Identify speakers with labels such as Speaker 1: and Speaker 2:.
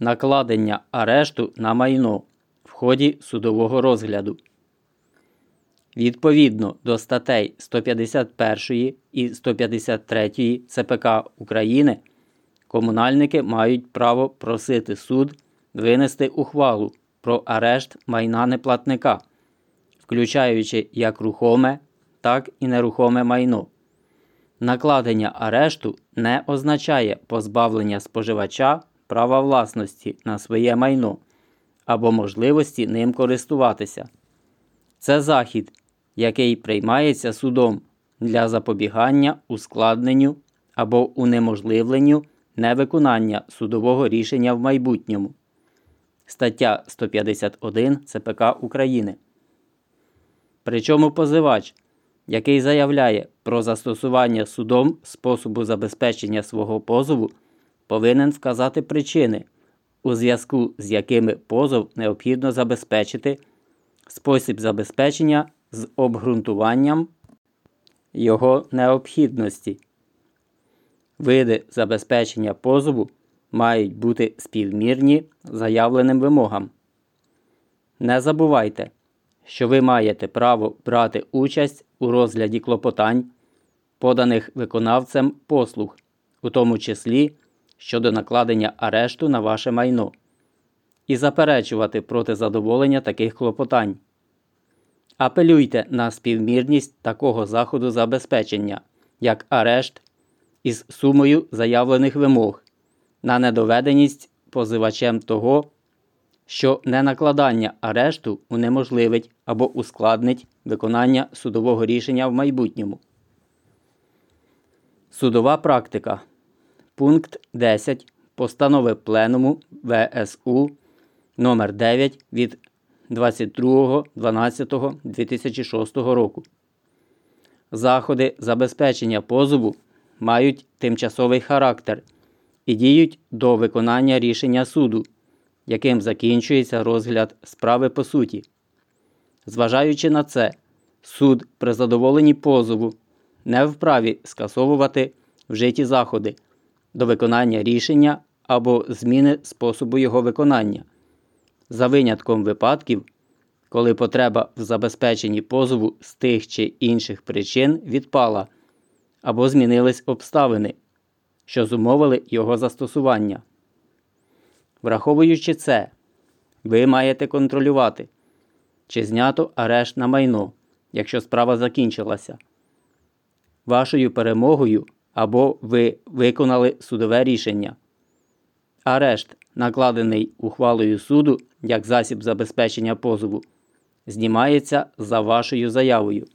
Speaker 1: накладення арешту на майно в ході судового розгляду. Відповідно до статей 151 і 153 ЦПК України, комунальники мають право просити суд винести ухвалу про арешт майна неплатника, включаючи як рухоме, так і нерухоме майно. Накладення арешту не означає позбавлення споживача права власності на своє майно або можливості ним користуватися. Це захід, який приймається судом для запобігання ускладненню або унеможливленню невиконання судового рішення в майбутньому. Стаття 151 ЦПК України. Причому позивач, який заявляє про застосування судом способу забезпечення свого позову, повинен вказати причини, у зв'язку з якими позов необхідно забезпечити, спосіб забезпечення з обґрунтуванням його необхідності. Види забезпечення позову мають бути співмірні заявленим вимогам. Не забувайте, що ви маєте право брати участь у розгляді клопотань, поданих виконавцем послуг, у тому числі щодо накладення арешту на ваше майно, і заперечувати проти задоволення таких клопотань. Апелюйте на співмірність такого заходу забезпечення, як арешт із сумою заявлених вимог, на недоведеність позивачем того, що ненакладання арешту унеможливить або ускладнить виконання судового рішення в майбутньому. Судова практика. Пункт 10 Постанови Пленуму ВСУ номер 9 від 22.12.2006 року. Заходи забезпечення позову мають тимчасовий характер і діють до виконання рішення суду, яким закінчується розгляд справи по суті. Зважаючи на це, суд при задоволенні позову не вправі скасовувати вжиті заходи до виконання рішення або зміни способу його виконання за винятком випадків, коли потреба в забезпеченні позову з тих чи інших причин відпала або змінились обставини, що зумовили його застосування. Враховуючи це, ви маєте контролювати, чи знято арешт на майно, якщо справа закінчилася. Вашою перемогою або ви виконали судове рішення. Арешт, накладений ухвалою суду як засіб забезпечення позову, знімається за вашою заявою.